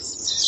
you